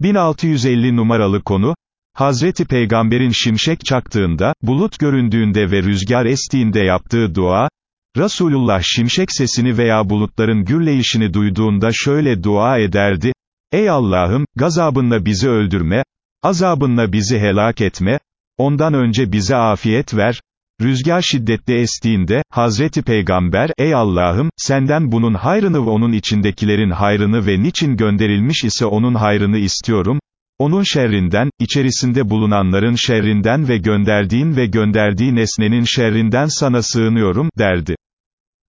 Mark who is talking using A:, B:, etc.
A: 1650 numaralı konu, Hazreti Peygamber'in şimşek çaktığında, bulut göründüğünde ve rüzgar estiğinde yaptığı dua, Resulullah şimşek sesini veya bulutların gürleyişini duyduğunda şöyle dua ederdi, Ey Allah'ım, gazabınla bizi öldürme, azabınla bizi helak etme, ondan önce bize afiyet ver, Rüzgar şiddetli estiğinde, Hazreti Peygamber, ey Allah'ım, senden bunun hayrını ve onun içindekilerin hayrını ve niçin gönderilmiş ise onun hayrını istiyorum, onun şerrinden, içerisinde bulunanların şerrinden ve gönderdiğin ve gönderdiği nesnenin şerrinden sana sığınıyorum, derdi.